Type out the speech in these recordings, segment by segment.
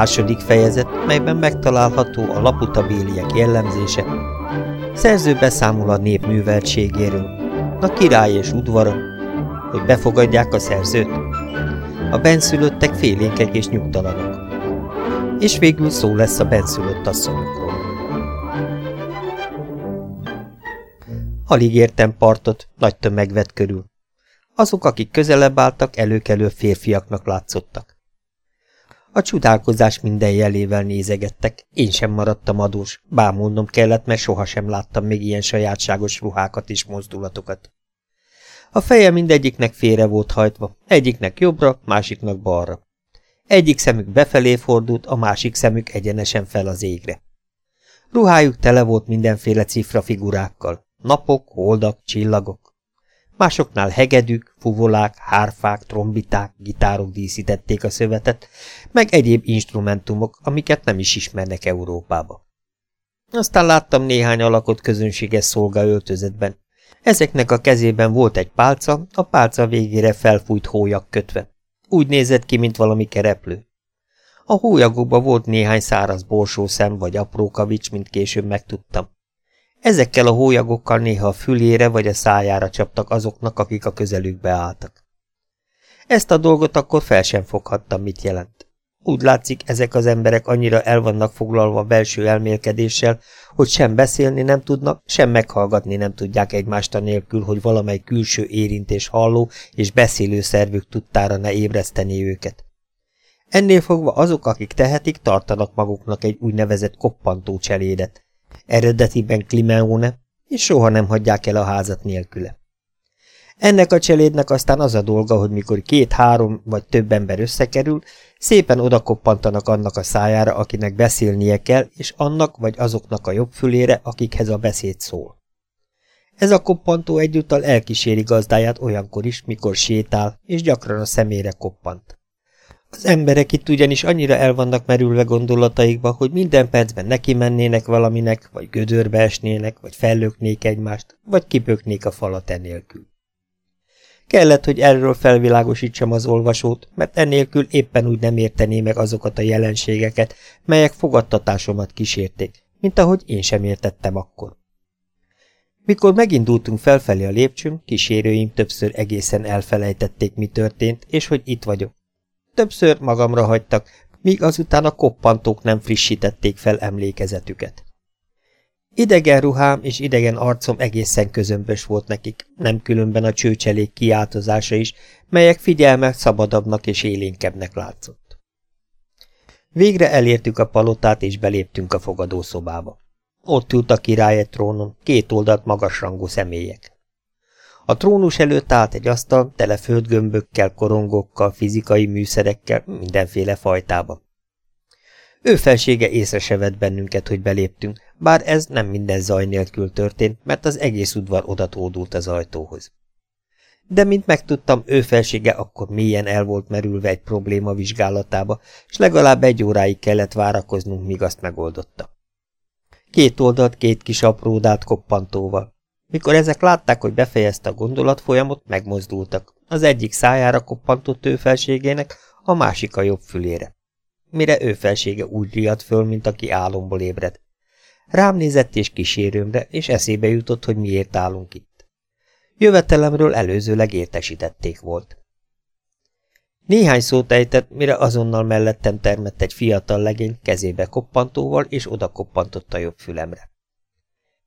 Második fejezet, melyben megtalálható a laputabéliek jellemzése. Szerző beszámol a nép műveltségéről, a király és udvara, hogy befogadják a szerzőt. A benszülöttek félénkek és nyugtalanok. És végül szó lesz a benszülött asszonyokról. Alig értem partot, nagy tömeg vett körül. Azok, akik közelebb álltak, előkelő férfiaknak látszottak. A csodálkozás minden jelével nézegettek, én sem maradtam adós, bámulnom kellett, mert sohasem láttam még ilyen sajátságos ruhákat és mozdulatokat. A feje mindegyiknek félre volt hajtva, egyiknek jobbra, másiknak balra. Egyik szemük befelé fordult, a másik szemük egyenesen fel az égre. Ruhájuk tele volt mindenféle cifra figurákkal, napok, holdak, csillagok. Másoknál hegedűk, fuvolák, hárfák, trombiták, gitárok díszítették a szövetet, meg egyéb instrumentumok, amiket nem is ismernek Európába. Aztán láttam néhány alakot közönséges szolgaöltözetben. Ezeknek a kezében volt egy pálca, a pálca végére felfújt hólyag kötve. Úgy nézett ki, mint valami kereplő. A hólyagokban volt néhány száraz borsószem vagy apró kavics, mint később megtudtam. Ezekkel a hólyagokkal néha a fülére vagy a szájára csaptak azoknak, akik a közelükbe álltak. Ezt a dolgot akkor fel sem foghattam, mit jelent. Úgy látszik, ezek az emberek annyira el vannak foglalva belső elmélkedéssel, hogy sem beszélni nem tudnak, sem meghallgatni nem tudják egymást nélkül, hogy valamely külső érintés halló és beszélő szervük tudtára ne ébreszteni őket. Ennél fogva azok, akik tehetik, tartanak maguknak egy úgynevezett koppantó cselédet, eredetiben Klimeone, és soha nem hagyják el a házat nélküle. Ennek a cselédnek aztán az a dolga, hogy mikor két-három vagy több ember összekerül, szépen odakoppantanak annak a szájára, akinek beszélnie kell, és annak vagy azoknak a jobb fülére, akikhez a beszéd szól. Ez a koppantó egyúttal elkíséri gazdáját olyankor is, mikor sétál, és gyakran a szemére koppant. Az emberek itt ugyanis annyira el vannak merülve gondolataikba, hogy minden percben neki mennének valaminek, vagy gödörbe esnének, vagy fellöknék egymást, vagy kipöknék a falat enélkül. Kellett, hogy erről felvilágosítsam az olvasót, mert enélkül éppen úgy nem értené meg azokat a jelenségeket, melyek fogadtatásomat kísérték, mint ahogy én sem értettem akkor. Mikor megindultunk felfelé a lépcsőn, kísérőim többször egészen elfelejtették, mi történt, és hogy itt vagyok. Többször magamra hagytak, míg azután a koppantók nem frissítették fel emlékezetüket. Idegen ruhám és idegen arcom egészen közömbös volt nekik, nem különben a csőcselék kiáltozása is, melyek figyelme szabadabbnak és élénkebbnek látszott. Végre elértük a palotát, és beléptünk a fogadószobába. Ott ült a király egy trónon, két oldalt magasrangú személyek. A trónus előtt állt egy asztal, tele földgömbökkel, korongokkal, fizikai műszerekkel, mindenféle fajtában. Ő felsége észre se vett bennünket, hogy beléptünk, bár ez nem minden zaj nélkül történt, mert az egész udvar odatódult az ajtóhoz. De mint megtudtam, ő felsége akkor mélyen el volt merülve egy probléma vizsgálatába, és legalább egy óráig kellett várakoznunk, míg azt megoldotta. Két oldalt két kis apródát koppantóval. Mikor ezek látták, hogy befejezte a gondolatfolyamot, megmozdultak. Az egyik szájára koppantott ő felségének, a másik a jobb fülére. Mire ő felsége úgy riadt föl, mint aki álomból ébred. Rám nézett és kísérőmre, és eszébe jutott, hogy miért állunk itt. Jövetelemről előzőleg értesítették volt. Néhány szót ejtett, mire azonnal mellettem termett egy fiatal legény kezébe koppantóval, és oda koppantott a jobb fülemre.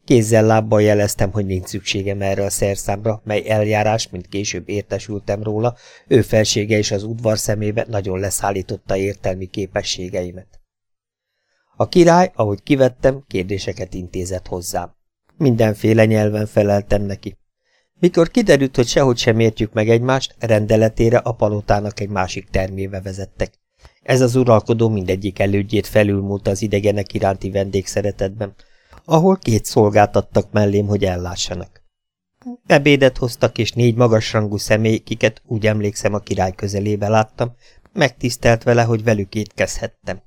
Kézzel-lábbal jeleztem, hogy nincs szükségem erre a szerszámra, mely eljárás, mint később értesültem róla, ő felsége és az udvar szemébe nagyon leszállította értelmi képességeimet. A király, ahogy kivettem, kérdéseket intézett hozzám. Mindenféle nyelven feleltem neki. Mikor kiderült, hogy sehogy sem értjük meg egymást, rendeletére a palotának egy másik termébe vezettek. Ez az uralkodó mindegyik elődjét felülmúlt az idegenek iránti vendégszeretetben, ahol két szolgát adtak mellém, hogy ellássanak. Ebédet hoztak, és négy magasrangú személy, kiket úgy emlékszem a király közelébe láttam, megtisztelt vele, hogy velük étkezhettem.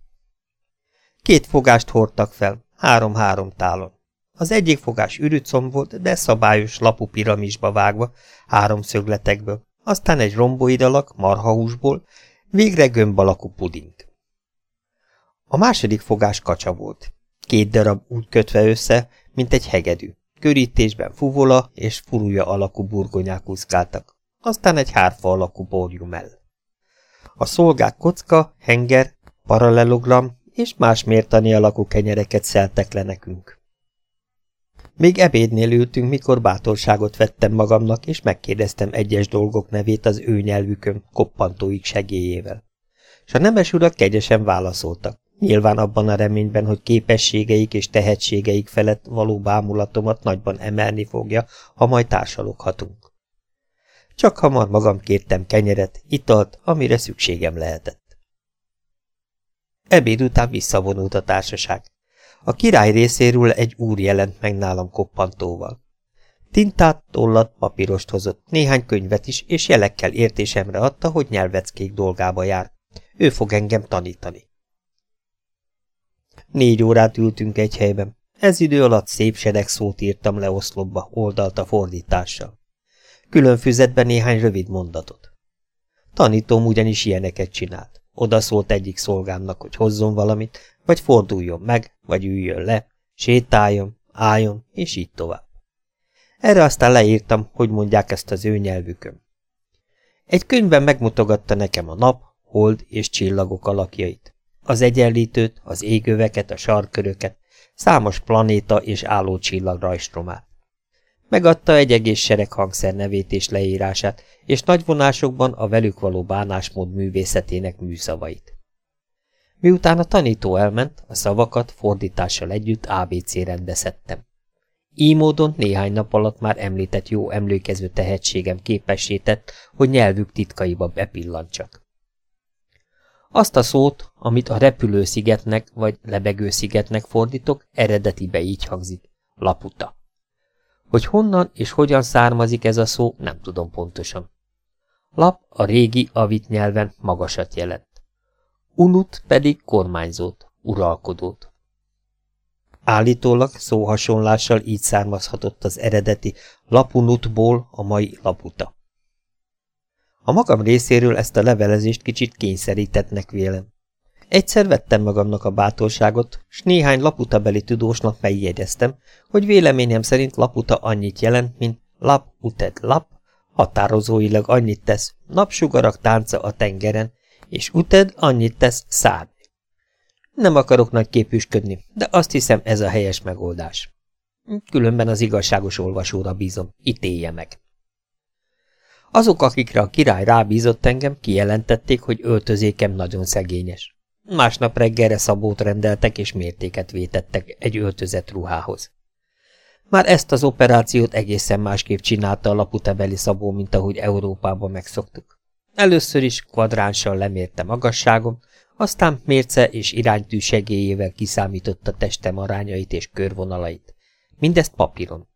Két fogást hordtak fel, három-három tálon. Az egyik fogás ürücom volt, de szabályos lapú piramisba vágva, három szögletekből, aztán egy romboid alak, marhahúsból, végre gömb alakú puding. A második fogás kacsa volt. Két darab úgy kötve össze, mint egy hegedű. Körítésben fuvola és furúja alakú burgonyák úszkáltak, aztán egy hárfa alakú borjumell. A szolgák kocka, henger, paralelogram és más mértani alakú kenyereket szeltek le nekünk. Még ebédnél ültünk, mikor bátorságot vettem magamnak, és megkérdeztem egyes dolgok nevét az ő nyelvükön, koppantóik segélyével. S a nemes urak kegyesen válaszoltak, nyilván abban a reményben, hogy képességeik és tehetségeik felett való bámulatomat nagyban emelni fogja, ha majd társaloghatunk. Csak hamar magam kértem kenyeret, italt, amire szükségem lehetett. Ebéd után visszavonult a társaság. A király részéről egy úr jelent meg nálam koppantóval. Tintát, tollat, papírost hozott, néhány könyvet is, és jelekkel értésemre adta, hogy nyelveckék dolgába jár. Ő fog engem tanítani. Négy órát ültünk egy helyben. Ez idő alatt szép sedek szót írtam le oszlopba, a fordítással. Külön füzetben néhány rövid mondatot. Tanítóm ugyanis ilyeneket csinált. Oda szólt egyik szolgámnak, hogy hozzon valamit, vagy forduljon meg, vagy üljön le, sétáljon, álljon, és így tovább. Erre aztán leírtam, hogy mondják ezt az ő nyelvükön. Egy könyvben megmutogatta nekem a nap, hold és csillagok alakjait, az egyenlítőt, az égöveket, a sarköröket, számos planéta és állócsillag rajstromát. Megadta egy egész sereg hangszer nevét és leírását, és nagy vonásokban a velük való bánásmód művészetének műszavait. Miután a tanító elment, a szavakat fordítással együtt ABC rendbe szedtem. Így módon néhány nap alatt már említett jó emlékező tehetségem képesített, hogy nyelvük titkaiba bepillantsak. Azt a szót, amit a repülőszigetnek vagy lebegőszigetnek fordítok, eredetibe így hangzik, laputa. Hogy honnan és hogyan származik ez a szó, nem tudom pontosan. Lap a régi avit nyelven magasat jelent. Unut pedig kormányzót, uralkodót. Állítólag szóhasonlással így származhatott az eredeti lapunutból a mai laputa. A magam részéről ezt a levelezést kicsit kényszerítettnek vélem. Egyszer vettem magamnak a bátorságot, s néhány laputabeli tudósnak megjegyeztem, hogy véleményem szerint laputa annyit jelent, mint lap uted lap, határozóilag annyit tesz napsugarak tánca a tengeren, és uted annyit tesz szárny. Nem akarok nagy képüsködni, de azt hiszem ez a helyes megoldás. Különben az igazságos olvasóra bízom, ítélje meg. Azok, akikre a király rábízott engem, kijelentették, hogy öltözékem nagyon szegényes. Másnap reggelre szabót rendeltek és mértéket vétettek egy öltözett ruhához. Már ezt az operációt egészen másképp csinálta a laputebeli szabó, mint ahogy Európában megszoktuk. Először is kvadránssal lemérte magasságom, aztán mérce és iránytű segélyével kiszámította testem arányait és körvonalait. Mindezt papíron.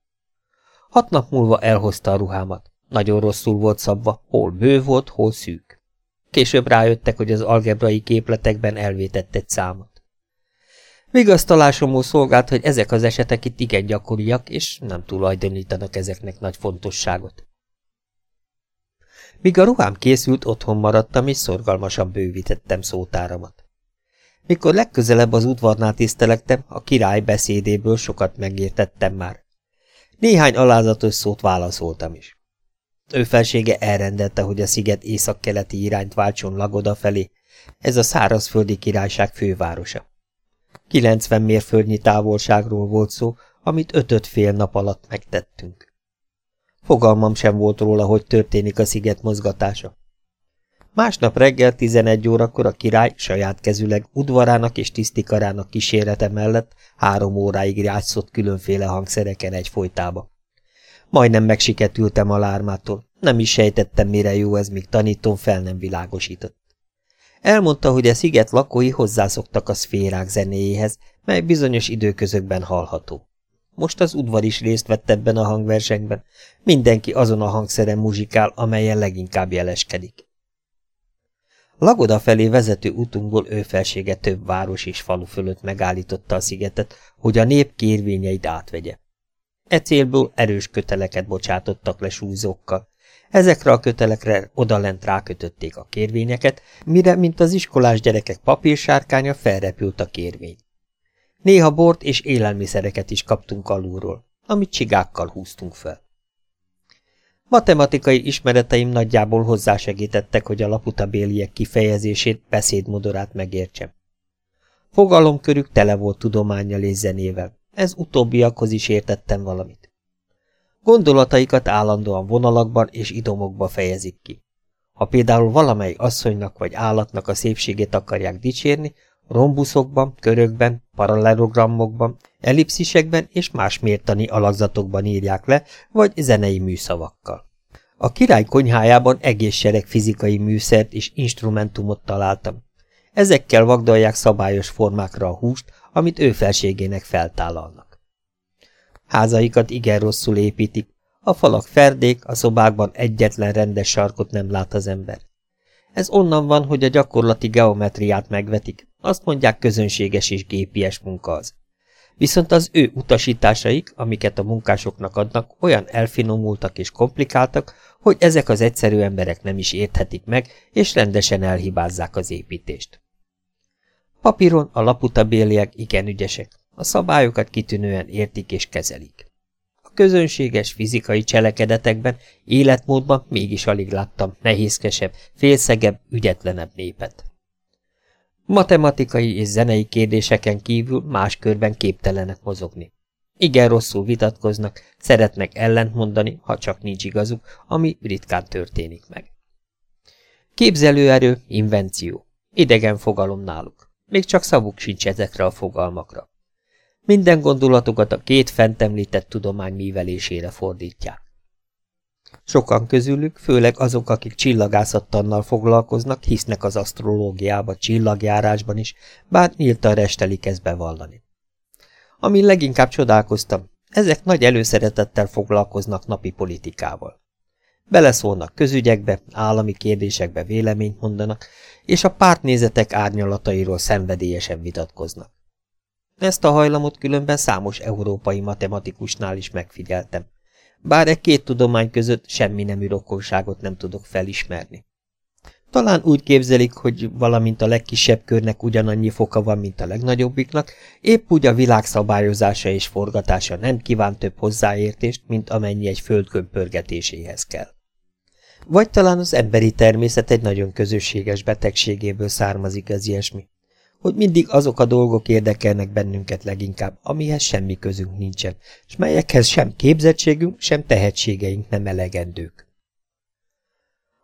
Hat nap múlva elhozta a ruhámat. Nagyon rosszul volt szabva, hol bő volt, hol szűk. Később rájöttek, hogy az algebrai képletekben elvétett egy számot. Vigasztalásomul szolgált, hogy ezek az esetek itt igen gyakoriak, és nem tulajdonítanak ezeknek nagy fontosságot. Míg a ruhám készült, otthon maradtam, és szorgalmasan bővítettem szótáramat. Mikor legközelebb az udvarnál tisztelektem, a király beszédéből sokat megértettem már. Néhány alázatos szót válaszoltam is. Ő felsége elrendelte, hogy a sziget északkeleti irányt váltson Lagoda felé, ez a szárazföldi királyság fővárosa. 90 mérföldnyi távolságról volt szó, amit ötöt fél nap alatt megtettünk. Fogalmam sem volt róla, hogy történik a sziget mozgatása. Másnap reggel 11 órakor a király saját kezüleg udvarának és tisztikarának kísérete mellett három óráig játszott különféle hangszereken egy folytába. Majdnem megsiketültem a lármától, nem is sejtettem, mire jó ez, míg tanítom fel nem világosított. Elmondta, hogy a sziget lakói hozzászoktak a szférák zenéjéhez, mely bizonyos időközökben hallható. Most az udvar is részt vett ebben a hangversenyben. Mindenki azon a hangszeren muzsikál, amelyen leginkább jeleskedik. Lagoda felé vezető utunkból ő felsége több város és falu fölött megállította a szigetet, hogy a nép kérvényeit átvegye. E célból erős köteleket bocsátottak le súlyzókkal, Ezekre a kötelekre odalent rákötötték a kérvényeket, mire, mint az iskolás gyerekek papírsárkánya, felrepült a kérvény. Néha bort és élelmiszereket is kaptunk alulról, amit csigákkal húztunk fel. Matematikai ismereteim nagyjából hozzásegítettek, hogy a laputabéliek kifejezését, beszédmodorát megértsem. Fogalomkörük tele volt tudományjal és zenével, ez utóbbiakhoz is értettem valamit. Gondolataikat állandóan vonalakban és idomokba fejezik ki. Ha például valamely asszonynak vagy állatnak a szépségét akarják dicsérni, rombuszokban, körökben, paralelogramokban, ellipszisekben és más mértani alakzatokban írják le, vagy zenei műszavakkal. A király konyhájában egész sereg fizikai műszert és instrumentumot találtam. Ezekkel vagdalják szabályos formákra a húst, amit ő felségének feltállalnak. Házaikat igen rosszul építik, a falak ferdék, a szobákban egyetlen rendes sarkot nem lát az ember. Ez onnan van, hogy a gyakorlati geometriát megvetik, azt mondják közönséges és gépies munka az. Viszont az ő utasításaik, amiket a munkásoknak adnak, olyan elfinomultak és komplikáltak, hogy ezek az egyszerű emberek nem is érthetik meg, és rendesen elhibázzák az építést. Papíron a laputabéliek igen ügyesek, a szabályokat kitűnően értik és kezelik. A közönséges fizikai cselekedetekben, életmódban mégis alig láttam nehézkesebb, félszegebb, ügyetlenebb népet. Matematikai és zenei kérdéseken kívül más körben képtelenek mozogni. Igen rosszul vitatkoznak, szeretnek ellentmondani, ha csak nincs igazuk, ami ritkán történik meg. Képzelőerő, invenció. Idegen fogalom náluk. Még csak szavuk sincs ezekre a fogalmakra. Minden gondolatukat a két fent említett tudomány művelésére fordítják. Sokan közülük, főleg azok, akik csillagászatannal foglalkoznak, hisznek az asztrológiába, csillagjárásban is, bár nyíltan restelik ezt bevallani. Amin leginkább csodálkoztam, ezek nagy előszeretettel foglalkoznak napi politikával. Beleszólnak közügyekbe, állami kérdésekbe véleményt mondanak, és a pártnézetek árnyalatairól szenvedélyesen vitatkoznak. Ezt a hajlamot különben számos európai matematikusnál is megfigyeltem, bár e két tudomány között semmi nemű rokonságot nem tudok felismerni. Talán úgy képzelik, hogy valamint a legkisebb körnek ugyanannyi foka van, mint a legnagyobbiknak, épp úgy a világ szabályozása és forgatása nem kíván több hozzáértést, mint amennyi egy földkön pörgetéséhez kell. Vagy talán az emberi természet egy nagyon közösséges betegségéből származik ez ilyesmi, hogy mindig azok a dolgok érdekelnek bennünket leginkább, amihez semmi közünk nincsen, és melyekhez sem képzettségünk, sem tehetségeink nem elegendők.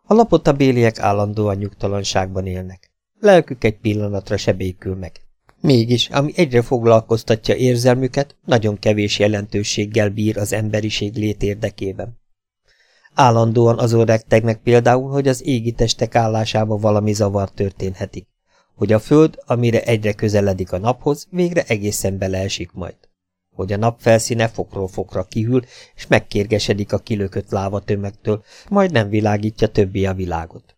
A lapota béliek állandóan nyugtalanságban élnek. Lelkük egy pillanatra se meg. Mégis, ami egyre foglalkoztatja érzelmüket, nagyon kevés jelentőséggel bír az emberiség lét érdekében. Állandóan azon rektegnek például, hogy az égi testek állásába valami zavar történhetik, hogy a föld, amire egyre közeledik a naphoz, végre egészen beleesik majd hogy a nap felszíne fokról fokra kihűl, és megkérgesedik a kilökött láva tömegtől, majd nem világítja többé a világot.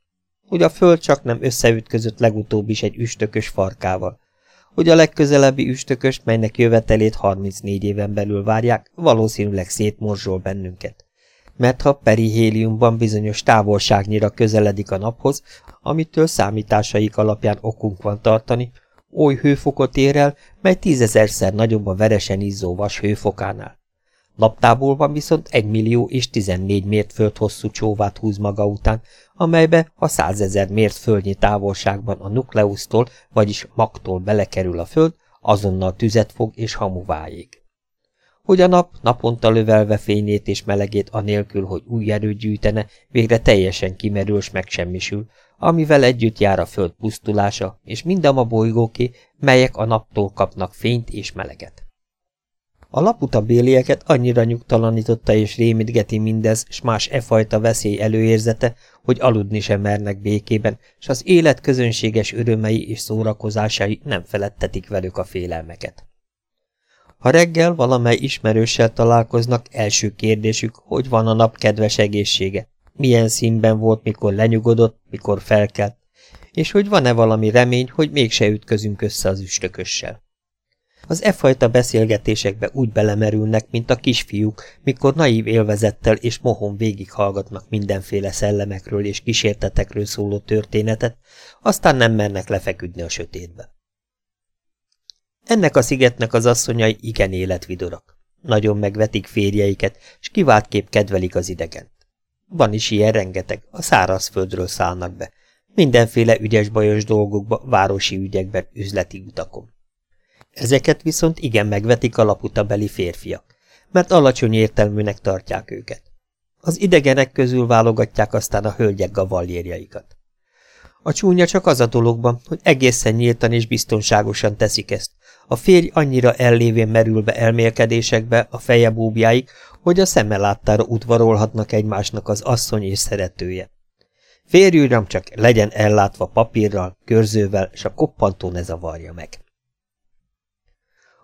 Hogy a föld csak nem összeütközött legutóbb is egy üstökös farkával, hogy a legközelebbi üstököst, melynek jövetelét 34 éven belül várják, valószínűleg szétmorzsol bennünket. Mert ha perihéliumban bizonyos távolságnyira közeledik a naphoz, amitől számításaik alapján okunk van tartani, oly hőfokot ér el, mely tízezerszer nagyobb a veresen izzó vas hőfokánál. Naptávolban viszont egy millió és tizennégy mértföld hosszú csóvát húz maga után, amelybe a százezer mértföldnyi távolságban a nukleusztól, vagyis magtól belekerül a föld, azonnal tüzet fog és hamuvá ég. Hogy a nap naponta lövelve fényét és melegét anélkül, hogy új erőt gyűjtene, végre teljesen kimerül s megsemmisül, amivel együtt jár a föld pusztulása, és mindam a bolygóké, melyek a naptól kapnak fényt és meleget. A laputa bélieket annyira nyugtalanította és rémítgeti mindez, s más e fajta veszély előérzete, hogy aludni sem mernek békében, s az élet közönséges örömei és szórakozásai nem feledtetik velük a félelmeket. Ha reggel valamely ismerőssel találkoznak, első kérdésük, hogy van a nap kedves egészsége, milyen színben volt, mikor lenyugodott, mikor felkelt, és hogy van-e valami remény, hogy mégse ütközünk össze az üstökössel. Az e fajta beszélgetésekbe úgy belemerülnek, mint a kisfiúk, mikor naív élvezettel és mohon végighallgatnak mindenféle szellemekről és kísértetekről szóló történetet, aztán nem mernek lefeküdni a sötétbe. Ennek a szigetnek az asszonyai igen életvidorak. Nagyon megvetik férjeiket, és kiváltképp kedvelik az idegent. Van is ilyen rengeteg, a szárazföldről szállnak be. Mindenféle ügyes-bajos dolgokba, városi ügyekben, üzleti utakon. Ezeket viszont igen megvetik a laputabeli férfiak, mert alacsony értelműnek tartják őket. Az idegenek közül válogatják aztán a hölgyek gavallérjaikat. A csúnya csak az a dologban, hogy egészen nyíltan és biztonságosan teszik ezt. A férj annyira ellévén merül be elmélkedésekbe a feje búbjáig, hogy a szeme láttára udvarolhatnak egymásnak az asszony és szeretője. Férj uram csak legyen ellátva papírral, körzővel, és a koppantó ne zavarja meg.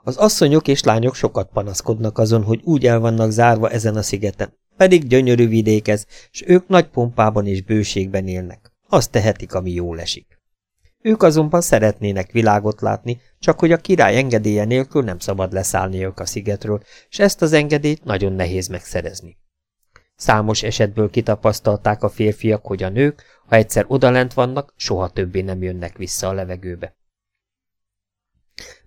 Az asszonyok és lányok sokat panaszkodnak azon, hogy úgy el vannak zárva ezen a szigeten, pedig gyönyörű vidék ez, és ők nagy pompában és bőségben élnek. Azt tehetik, ami jól esik. Ők azonban szeretnének világot látni, csak hogy a király engedélye nélkül nem szabad leszállniuk a szigetről, és ezt az engedélyt nagyon nehéz megszerezni. Számos esetből kitapasztalták a férfiak, hogy a nők, ha egyszer odalent vannak, soha többé nem jönnek vissza a levegőbe.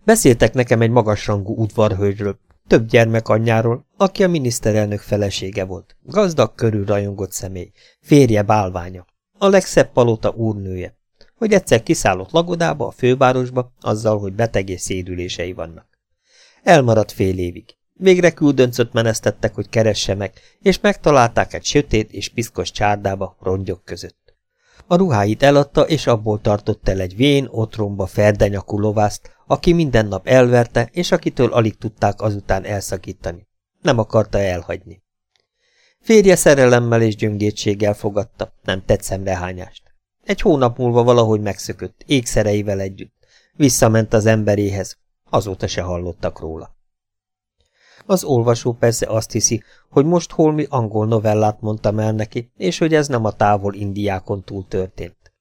Beszéltek nekem egy magasrangú udvarhölgyről, több gyermek anyjáról, aki a miniszterelnök felesége volt. Gazdag körül rajongott személy, férje bálványa, a legszebb palota úrnője, hogy egyszer kiszállott lagodába, a fővárosba, azzal, hogy beteg és szédülései vannak. Elmaradt fél évig. Végre küldöncöt menesztettek, hogy keresse meg, és megtalálták egy sötét és piszkos csárdába, rongyok között. A ruháit eladta, és abból tartott el egy vén, otromba, ferdenyakú lovászt, aki minden nap elverte, és akitől alig tudták azután elszakítani. Nem akarta elhagyni. Férje szerelemmel és gyöngétséggel fogadta, nem tett szemrehányást. Egy hónap múlva valahogy megszökött, ékszereivel együtt. Visszament az emberéhez, azóta se hallottak róla. Az olvasó persze azt hiszi, hogy most holmi angol novellát mondtam el neki, és hogy ez nem a távol Indiákon túl történt.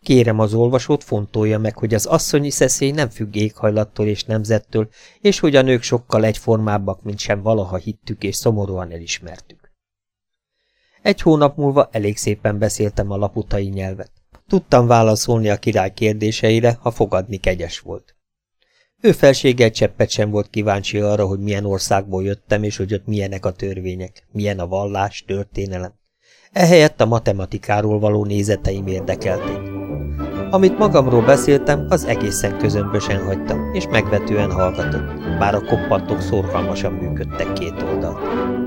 Kérem az olvasót fontolja meg, hogy az asszonyi szeszély nem függ éghajlattól és nemzettől, és hogy a nők sokkal egyformábbak, mint sem valaha hittük és szomorúan elismertük. Egy hónap múlva elég szépen beszéltem a laputai nyelvet. Tudtam válaszolni a király kérdéseire, ha fogadni kegyes volt. Ő felséggel cseppet sem volt kíváncsi arra, hogy milyen országból jöttem, és hogy ott milyenek a törvények, milyen a vallás, történelem. Ehelyett a matematikáról való nézeteim érdekelték. Amit magamról beszéltem, az egészen közömbösen hagytam, és megvetően hallgatott, bár a koppantok szorgalmasan működtek két oldalt.